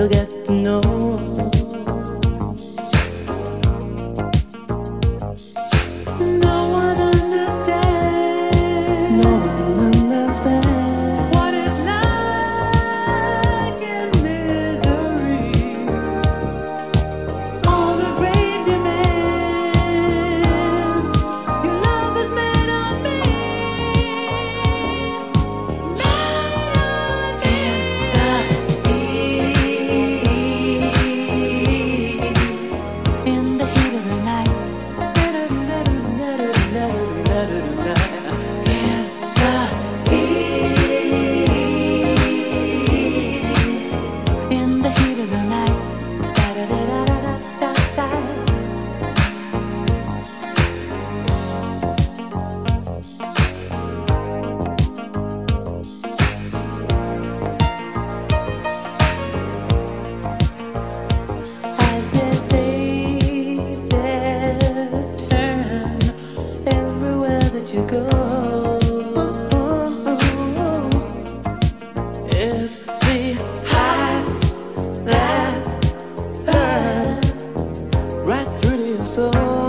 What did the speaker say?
to get to know. so